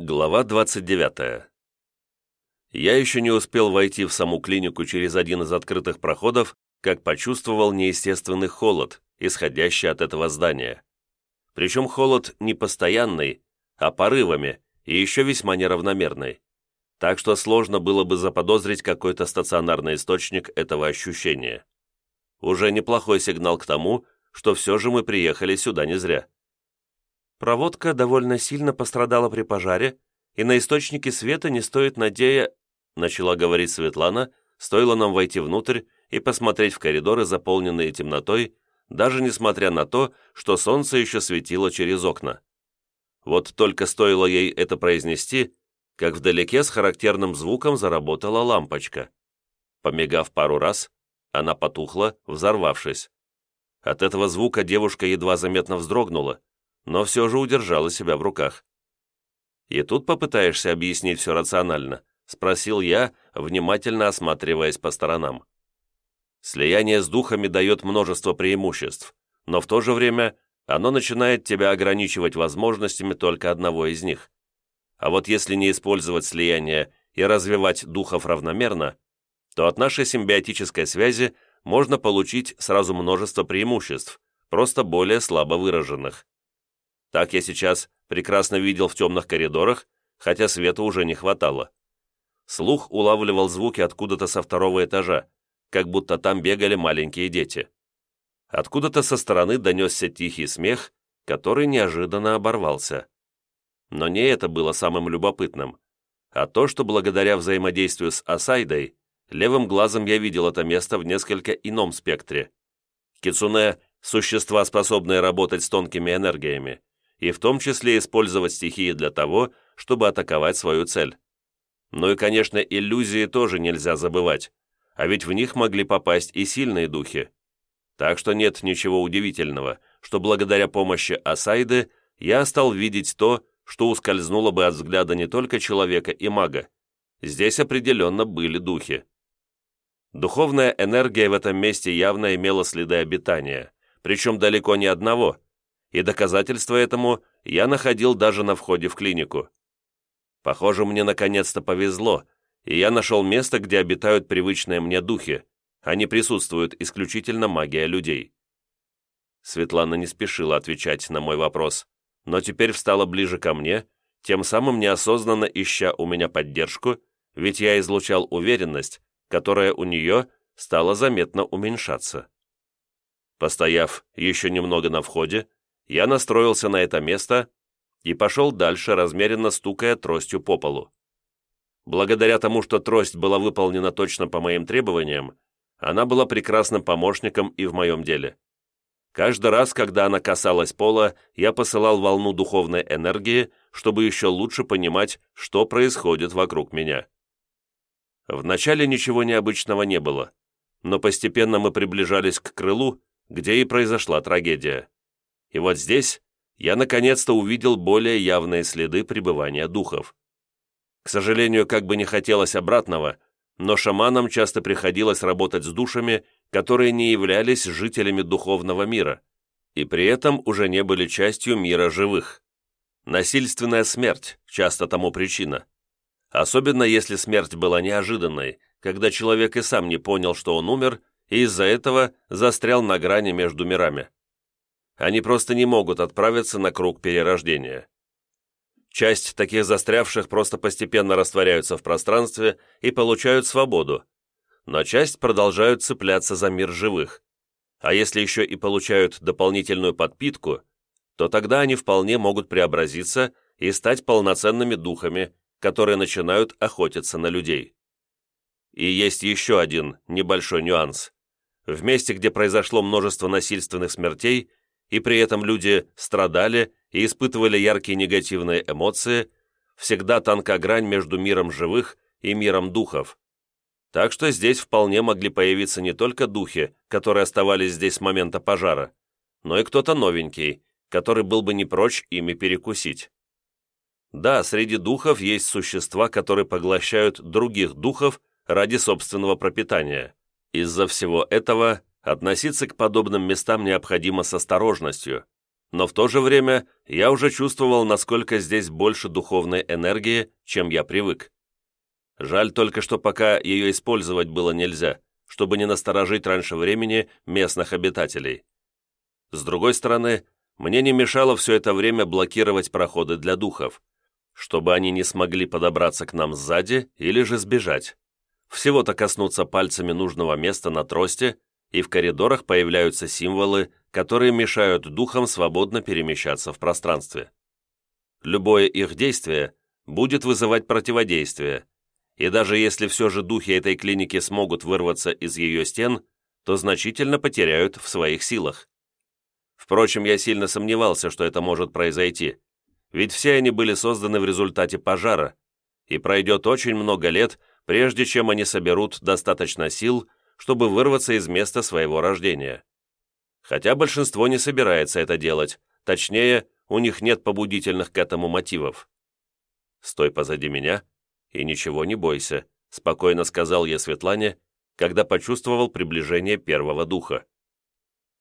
Глава 29. Я еще не успел войти в саму клинику через один из открытых проходов, как почувствовал неестественный холод, исходящий от этого здания. Причем холод не постоянный, а порывами, и еще весьма неравномерный. Так что сложно было бы заподозрить какой-то стационарный источник этого ощущения. Уже неплохой сигнал к тому, что все же мы приехали сюда не зря. Проводка довольно сильно пострадала при пожаре, и на источники света не стоит надея...» начала говорить Светлана, стоило нам войти внутрь и посмотреть в коридоры, заполненные темнотой, даже несмотря на то, что солнце еще светило через окна. Вот только стоило ей это произнести, как вдалеке с характерным звуком заработала лампочка. Помигав пару раз, она потухла, взорвавшись. От этого звука девушка едва заметно вздрогнула, но все же удержала себя в руках. «И тут попытаешься объяснить все рационально?» — спросил я, внимательно осматриваясь по сторонам. Слияние с духами дает множество преимуществ, но в то же время оно начинает тебя ограничивать возможностями только одного из них. А вот если не использовать слияние и развивать духов равномерно, то от нашей симбиотической связи можно получить сразу множество преимуществ, просто более слабо выраженных. Так я сейчас прекрасно видел в темных коридорах, хотя света уже не хватало. Слух улавливал звуки откуда-то со второго этажа, как будто там бегали маленькие дети. Откуда-то со стороны донесся тихий смех, который неожиданно оборвался. Но не это было самым любопытным, а то, что благодаря взаимодействию с Асайдой, левым глазом я видел это место в несколько ином спектре. Кицуне – существа, способные работать с тонкими энергиями, и в том числе использовать стихии для того, чтобы атаковать свою цель. Ну и, конечно, иллюзии тоже нельзя забывать, а ведь в них могли попасть и сильные духи. Так что нет ничего удивительного, что благодаря помощи Асайды я стал видеть то, что ускользнуло бы от взгляда не только человека и мага. Здесь определенно были духи. Духовная энергия в этом месте явно имела следы обитания, причем далеко не одного – и доказательства этому я находил даже на входе в клинику. Похоже, мне наконец-то повезло, и я нашел место, где обитают привычные мне духи, а не присутствует исключительно магия людей. Светлана не спешила отвечать на мой вопрос, но теперь встала ближе ко мне, тем самым неосознанно ища у меня поддержку, ведь я излучал уверенность, которая у нее стала заметно уменьшаться. Постояв еще немного на входе, я настроился на это место и пошел дальше, размеренно стукая тростью по полу. Благодаря тому, что трость была выполнена точно по моим требованиям, она была прекрасным помощником и в моем деле. Каждый раз, когда она касалась пола, я посылал волну духовной энергии, чтобы еще лучше понимать, что происходит вокруг меня. Вначале ничего необычного не было, но постепенно мы приближались к крылу, где и произошла трагедия. И вот здесь я наконец-то увидел более явные следы пребывания духов. К сожалению, как бы не хотелось обратного, но шаманам часто приходилось работать с душами, которые не являлись жителями духовного мира, и при этом уже не были частью мира живых. Насильственная смерть часто тому причина. Особенно если смерть была неожиданной, когда человек и сам не понял, что он умер, и из-за этого застрял на грани между мирами. Они просто не могут отправиться на круг перерождения. Часть таких застрявших просто постепенно растворяются в пространстве и получают свободу, но часть продолжают цепляться за мир живых. А если еще и получают дополнительную подпитку, то тогда они вполне могут преобразиться и стать полноценными духами, которые начинают охотиться на людей. И есть еще один небольшой нюанс. В месте, где произошло множество насильственных смертей, и при этом люди страдали и испытывали яркие негативные эмоции, всегда тонка грань между миром живых и миром духов. Так что здесь вполне могли появиться не только духи, которые оставались здесь с момента пожара, но и кто-то новенький, который был бы не прочь ими перекусить. Да, среди духов есть существа, которые поглощают других духов ради собственного пропитания. Из-за всего этого Относиться к подобным местам необходимо с осторожностью. но в то же время я уже чувствовал, насколько здесь больше духовной энергии, чем я привык. Жаль только, что пока ее использовать было нельзя, чтобы не насторожить раньше времени местных обитателей. С другой стороны, мне не мешало все это время блокировать проходы для духов, чтобы они не смогли подобраться к нам сзади или же сбежать. Всего-то коснуться пальцами нужного места на тросте, и в коридорах появляются символы, которые мешают духам свободно перемещаться в пространстве. Любое их действие будет вызывать противодействие, и даже если все же духи этой клиники смогут вырваться из ее стен, то значительно потеряют в своих силах. Впрочем, я сильно сомневался, что это может произойти, ведь все они были созданы в результате пожара, и пройдет очень много лет, прежде чем они соберут достаточно сил, чтобы вырваться из места своего рождения. Хотя большинство не собирается это делать, точнее, у них нет побудительных к этому мотивов. «Стой позади меня и ничего не бойся», спокойно сказал я Светлане, когда почувствовал приближение первого духа.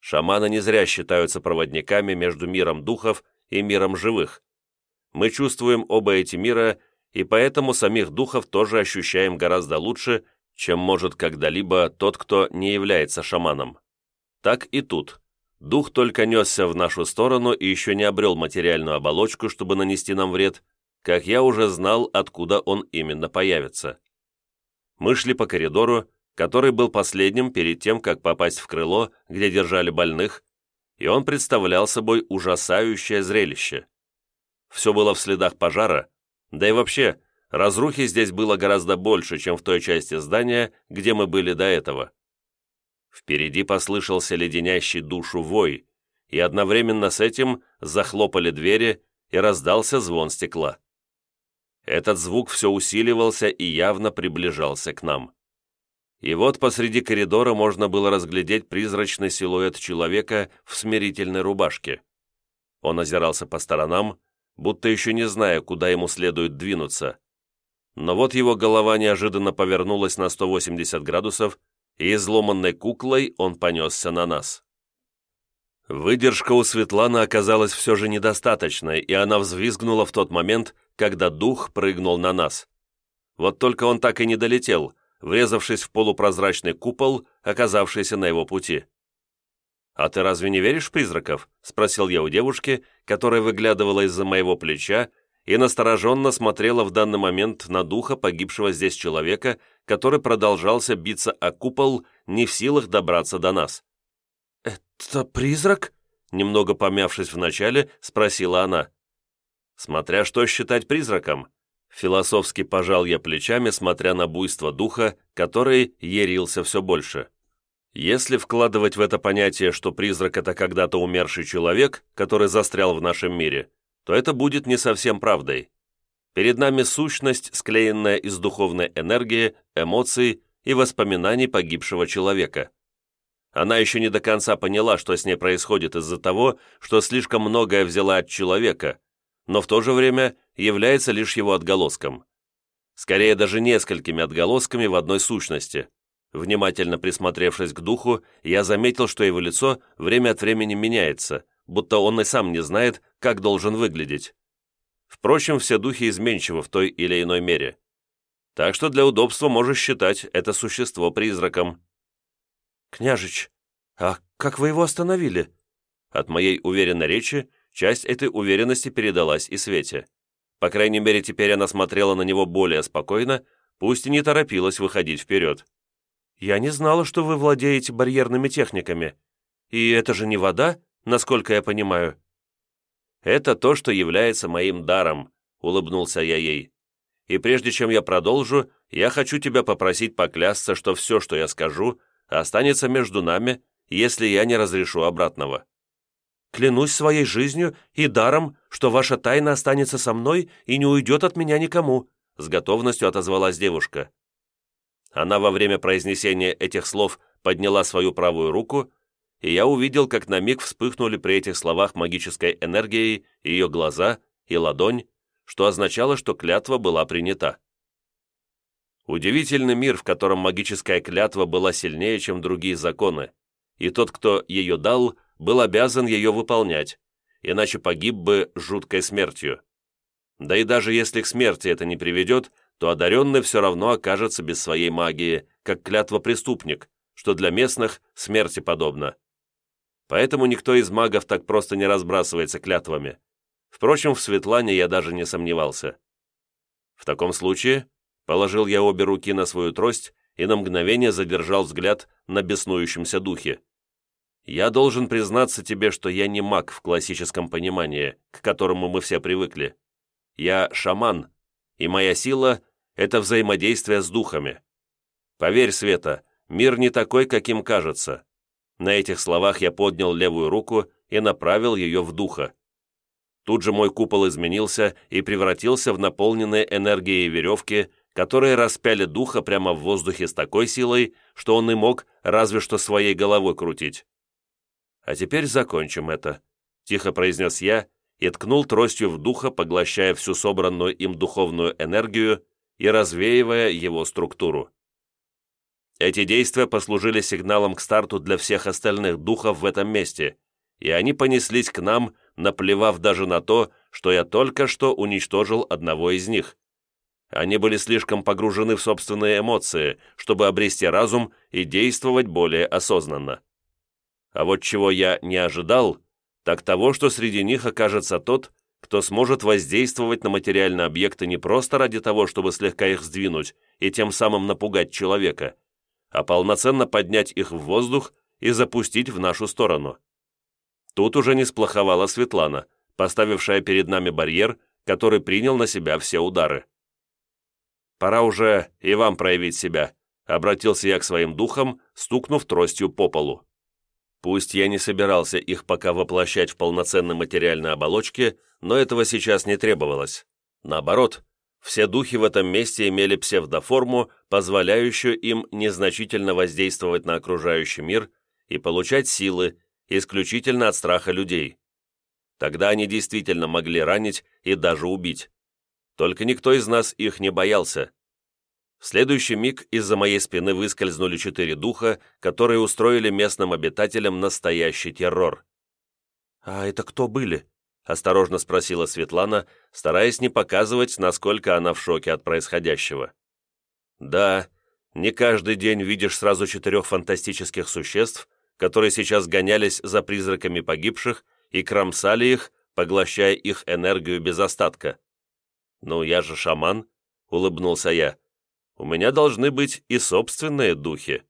Шаманы не зря считаются проводниками между миром духов и миром живых. Мы чувствуем оба эти мира, и поэтому самих духов тоже ощущаем гораздо лучше, чем может когда-либо тот, кто не является шаманом. Так и тут. Дух только несся в нашу сторону и еще не обрел материальную оболочку, чтобы нанести нам вред, как я уже знал, откуда он именно появится. Мы шли по коридору, который был последним перед тем, как попасть в крыло, где держали больных, и он представлял собой ужасающее зрелище. Все было в следах пожара, да и вообще, разрухи здесь было гораздо больше, чем в той части здания, где мы были до этого. Впереди послышался леденящий душу вой, и одновременно с этим захлопали двери и раздался звон стекла. Этот звук все усиливался и явно приближался к нам. И вот посреди коридора можно было разглядеть призрачный силуэт человека в смирительной рубашке. Он озирался по сторонам, будто еще не зная, куда ему следует двинуться. Но вот его голова неожиданно повернулась на 180 градусов, и изломанной куклой он понесся на нас. Выдержка у Светланы оказалась все же недостаточной, и она взвизгнула в тот момент, когда дух прыгнул на нас. Вот только он так и не долетел, врезавшись в полупрозрачный купол, оказавшийся на его пути. «А ты разве не веришь в призраков?» — спросил я у девушки, которая выглядывала из-за моего плеча и настороженно смотрела в данный момент на духа погибшего здесь человека, который продолжался биться о купол, не в силах добраться до нас. «Это призрак?» Немного помявшись вначале, спросила она. «Смотря что считать призраком», философски пожал я плечами, смотря на буйство духа, который ярился все больше. Если вкладывать в это понятие, что призрак – это когда-то умерший человек, который застрял в нашем мире, то это будет не совсем правдой. Перед нами сущность, склеенная из духовной энергии, эмоций и воспоминаний погибшего человека. Она еще не до конца поняла, что с ней происходит из-за того, что слишком многое взяла от человека, но в то же время является лишь его отголоском. Скорее, даже несколькими отголосками в одной сущности. Внимательно присмотревшись к духу, я заметил, что его лицо время от времени меняется, будто он и сам не знает, как должен выглядеть. Впрочем, все духи изменчивы в той или иной мере. Так что для удобства можешь считать это существо призраком. «Княжич, а как вы его остановили?» От моей уверенной речи часть этой уверенности передалась и Свете. По крайней мере, теперь она смотрела на него более спокойно, пусть и не торопилась выходить вперед. «Я не знала, что вы владеете барьерными техниками. И это же не вода, насколько я понимаю?» «Это то, что является моим даром», — улыбнулся я ей. «И прежде чем я продолжу, я хочу тебя попросить поклясться, что все, что я скажу, останется между нами, если я не разрешу обратного». «Клянусь своей жизнью и даром, что ваша тайна останется со мной и не уйдет от меня никому», с готовностью отозвалась девушка. Она во время произнесения этих слов подняла свою правую руку, и я увидел, как на миг вспыхнули при этих словах магической энергией ее глаза и ладонь, что означало, что клятва была принята. Удивительный мир, в котором магическая клятва была сильнее, чем другие законы, и тот, кто ее дал, был обязан ее выполнять, иначе погиб бы жуткой смертью. Да и даже если к смерти это не приведет, то одаренный все равно окажется без своей магии, как клятва-преступник, что для местных смерти подобно. Поэтому никто из магов так просто не разбрасывается клятвами. Впрочем, в Светлане я даже не сомневался. В таком случае положил я обе руки на свою трость и на мгновение задержал взгляд на беснующемся духе. Я должен признаться тебе, что я не маг в классическом понимании, к которому мы все привыкли. Я шаман, и моя сила — это взаимодействие с духами. Поверь, Света, мир не такой, каким кажется. На этих словах я поднял левую руку и направил ее в духа. Тут же мой купол изменился и превратился в наполненные энергией веревки, которые распяли духа прямо в воздухе с такой силой, что он и мог разве что своей головой крутить. «А теперь закончим это», — тихо произнес я и ткнул тростью в духа, поглощая всю собранную им духовную энергию и развеивая его структуру. Эти действия послужили сигналом к старту для всех остальных духов в этом месте, и они понеслись к нам, наплевав даже на то, что я только что уничтожил одного из них. Они были слишком погружены в собственные эмоции, чтобы обрести разум и действовать более осознанно. А вот чего я не ожидал – так того, что среди них окажется тот, кто сможет воздействовать на материальные объекты не просто ради того, чтобы слегка их сдвинуть и тем самым напугать человека, а полноценно поднять их в воздух и запустить в нашу сторону. Тут уже не сплоховала Светлана, поставившая перед нами барьер, который принял на себя все удары. «Пора уже и вам проявить себя», — обратился я к своим духам, стукнув тростью по полу. Пусть я не собирался их пока воплощать в полноценной материальной оболочке, но этого сейчас не требовалось. Наоборот, все духи в этом месте имели псевдоформу, позволяющую им незначительно воздействовать на окружающий мир и получать силы исключительно от страха людей. Тогда они действительно могли ранить и даже убить. Только никто из нас их не боялся, в следующий миг из-за моей спины выскользнули четыре духа, которые устроили местным обитателям настоящий террор. «А это кто были?» – осторожно спросила Светлана, стараясь не показывать, насколько она в шоке от происходящего. «Да, не каждый день видишь сразу четырех фантастических существ, которые сейчас гонялись за призраками погибших и кромсали их, поглощая их энергию без остатка. «Ну, я же шаман», — улыбнулся я у меня должны быть и собственные духи.